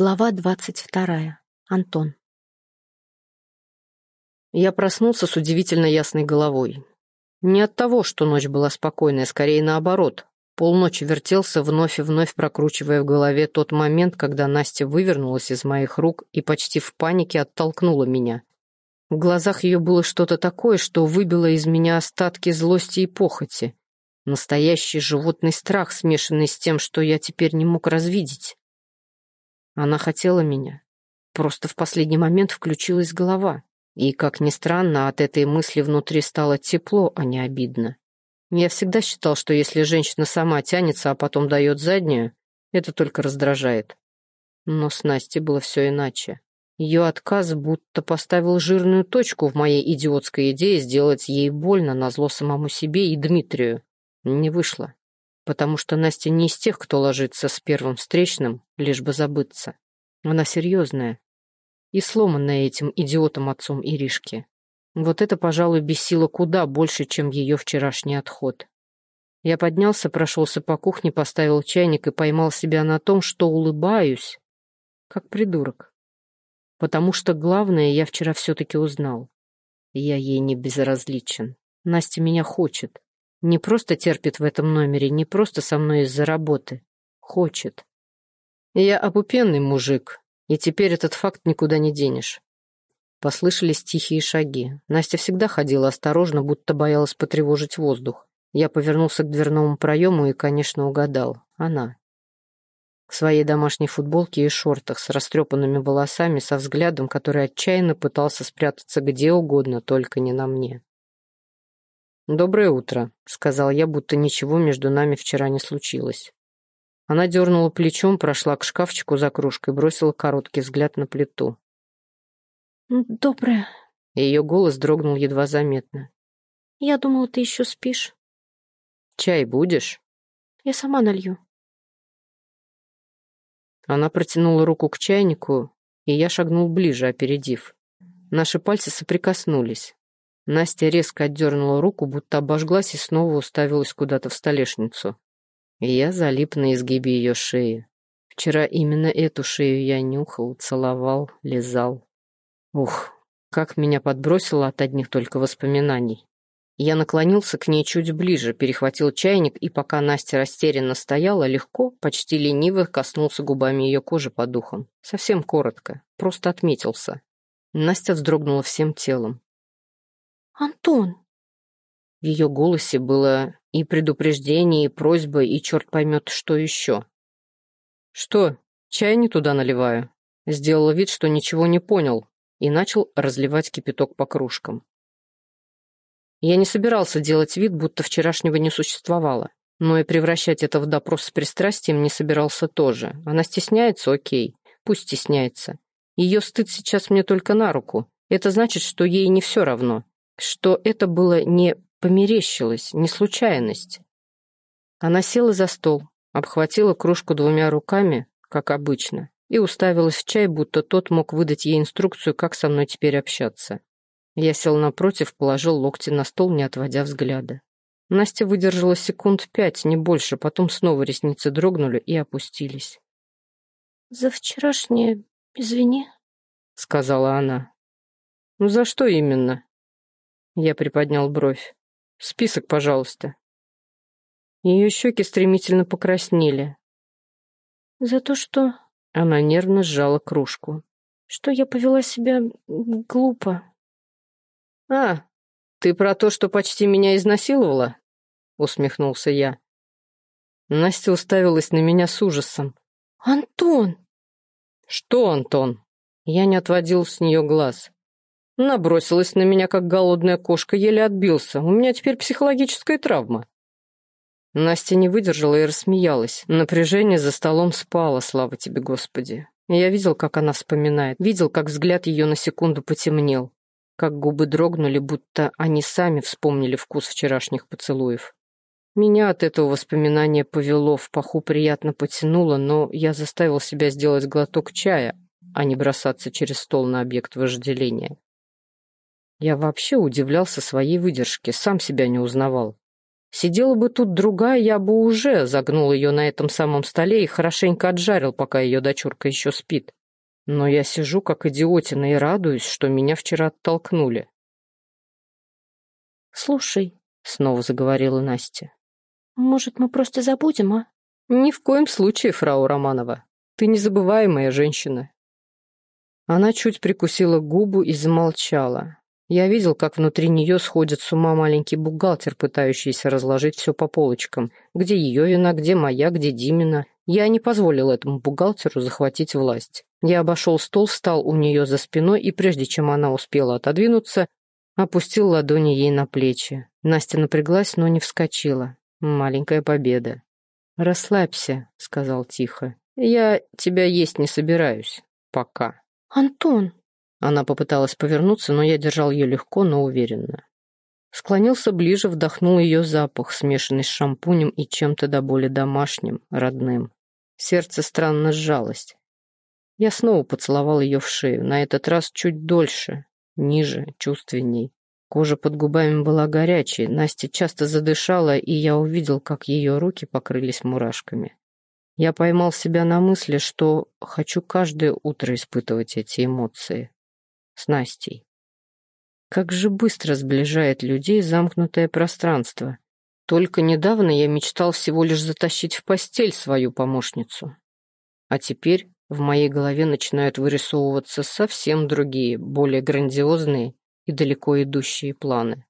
Глава двадцать вторая. Антон. Я проснулся с удивительно ясной головой. Не от того, что ночь была спокойная, скорее наоборот. Полночи вертелся, вновь и вновь прокручивая в голове тот момент, когда Настя вывернулась из моих рук и почти в панике оттолкнула меня. В глазах ее было что-то такое, что выбило из меня остатки злости и похоти. Настоящий животный страх, смешанный с тем, что я теперь не мог развидеть. Она хотела меня. Просто в последний момент включилась голова. И, как ни странно, от этой мысли внутри стало тепло, а не обидно. Я всегда считал, что если женщина сама тянется, а потом дает заднюю, это только раздражает. Но с Настей было все иначе. Ее отказ будто поставил жирную точку в моей идиотской идее сделать ей больно на зло самому себе и Дмитрию. Не вышло потому что Настя не из тех, кто ложится с первым встречным, лишь бы забыться. Она серьезная и сломанная этим идиотом отцом Иришки. Вот это, пожалуй, бесило куда больше, чем ее вчерашний отход. Я поднялся, прошелся по кухне, поставил чайник и поймал себя на том, что улыбаюсь, как придурок. Потому что главное я вчера все-таки узнал. Я ей не безразличен. Настя меня хочет. Не просто терпит в этом номере, не просто со мной из-за работы. Хочет. Я опупенный мужик, и теперь этот факт никуда не денешь. Послышались тихие шаги. Настя всегда ходила осторожно, будто боялась потревожить воздух. Я повернулся к дверному проему и, конечно, угадал. Она. В своей домашней футболке и шортах, с растрепанными волосами, со взглядом, который отчаянно пытался спрятаться где угодно, только не на мне. «Доброе утро», — сказал я, будто ничего между нами вчера не случилось. Она дернула плечом, прошла к шкафчику за кружкой, бросила короткий взгляд на плиту. «Доброе». Ее голос дрогнул едва заметно. «Я думала, ты еще спишь». «Чай будешь?» «Я сама налью». Она протянула руку к чайнику, и я шагнул ближе, опередив. Наши пальцы соприкоснулись. Настя резко отдернула руку, будто обожглась и снова уставилась куда-то в столешницу. Я залип на изгибе ее шеи. Вчера именно эту шею я нюхал, целовал, лизал. Ух, как меня подбросило от одних только воспоминаний. Я наклонился к ней чуть ближе, перехватил чайник, и пока Настя растерянно стояла, легко, почти лениво коснулся губами ее кожи под ухом. Совсем коротко, просто отметился. Настя вздрогнула всем телом. «Антон!» В ее голосе было и предупреждение, и просьба, и черт поймет, что еще. «Что, чай не туда наливаю?» Сделала вид, что ничего не понял, и начал разливать кипяток по кружкам. Я не собирался делать вид, будто вчерашнего не существовало, но и превращать это в допрос с пристрастием не собирался тоже. Она стесняется, окей, пусть стесняется. Ее стыд сейчас мне только на руку. Это значит, что ей не все равно что это было не померещилось, не случайность. Она села за стол, обхватила кружку двумя руками, как обычно, и уставилась в чай, будто тот мог выдать ей инструкцию, как со мной теперь общаться. Я сел напротив, положил локти на стол, не отводя взгляда. Настя выдержала секунд пять, не больше, потом снова ресницы дрогнули и опустились. «За вчерашнее извини», — сказала она. «Ну за что именно?» Я приподнял бровь. «Список, пожалуйста». Ее щеки стремительно покраснели. «За то, что...» Она нервно сжала кружку. «Что я повела себя глупо». «А, ты про то, что почти меня изнасиловала?» Усмехнулся я. Настя уставилась на меня с ужасом. «Антон!» «Что, Антон?» Я не отводил с нее глаз. Набросилась на меня, как голодная кошка, еле отбился. У меня теперь психологическая травма. Настя не выдержала и рассмеялась. Напряжение за столом спало, слава тебе, Господи. Я видел, как она вспоминает, видел, как взгляд ее на секунду потемнел, как губы дрогнули, будто они сами вспомнили вкус вчерашних поцелуев. Меня от этого воспоминания повело, в паху приятно потянуло, но я заставил себя сделать глоток чая, а не бросаться через стол на объект вожделения. Я вообще удивлялся своей выдержке, сам себя не узнавал. Сидела бы тут другая, я бы уже загнул ее на этом самом столе и хорошенько отжарил, пока ее дочурка еще спит. Но я сижу как идиотина и радуюсь, что меня вчера оттолкнули. «Слушай», — снова заговорила Настя, — «может, мы просто забудем, а?» «Ни в коем случае, фрау Романова. Ты незабываемая женщина». Она чуть прикусила губу и замолчала. Я видел, как внутри нее сходит с ума маленький бухгалтер, пытающийся разложить все по полочкам. Где ее вина, где моя, где Димина. Я не позволил этому бухгалтеру захватить власть. Я обошел стол, встал у нее за спиной, и прежде чем она успела отодвинуться, опустил ладони ей на плечи. Настя напряглась, но не вскочила. Маленькая победа. «Расслабься», — сказал тихо. «Я тебя есть не собираюсь. Пока». «Антон!» Она попыталась повернуться, но я держал ее легко, но уверенно. Склонился ближе, вдохнул ее запах, смешанный с шампунем и чем-то до боли домашним, родным. Сердце странно сжалось. Я снова поцеловал ее в шею, на этот раз чуть дольше, ниже, чувственней. Кожа под губами была горячей, Настя часто задышала, и я увидел, как ее руки покрылись мурашками. Я поймал себя на мысли, что хочу каждое утро испытывать эти эмоции с Настей. Как же быстро сближает людей замкнутое пространство. Только недавно я мечтал всего лишь затащить в постель свою помощницу. А теперь в моей голове начинают вырисовываться совсем другие, более грандиозные и далеко идущие планы.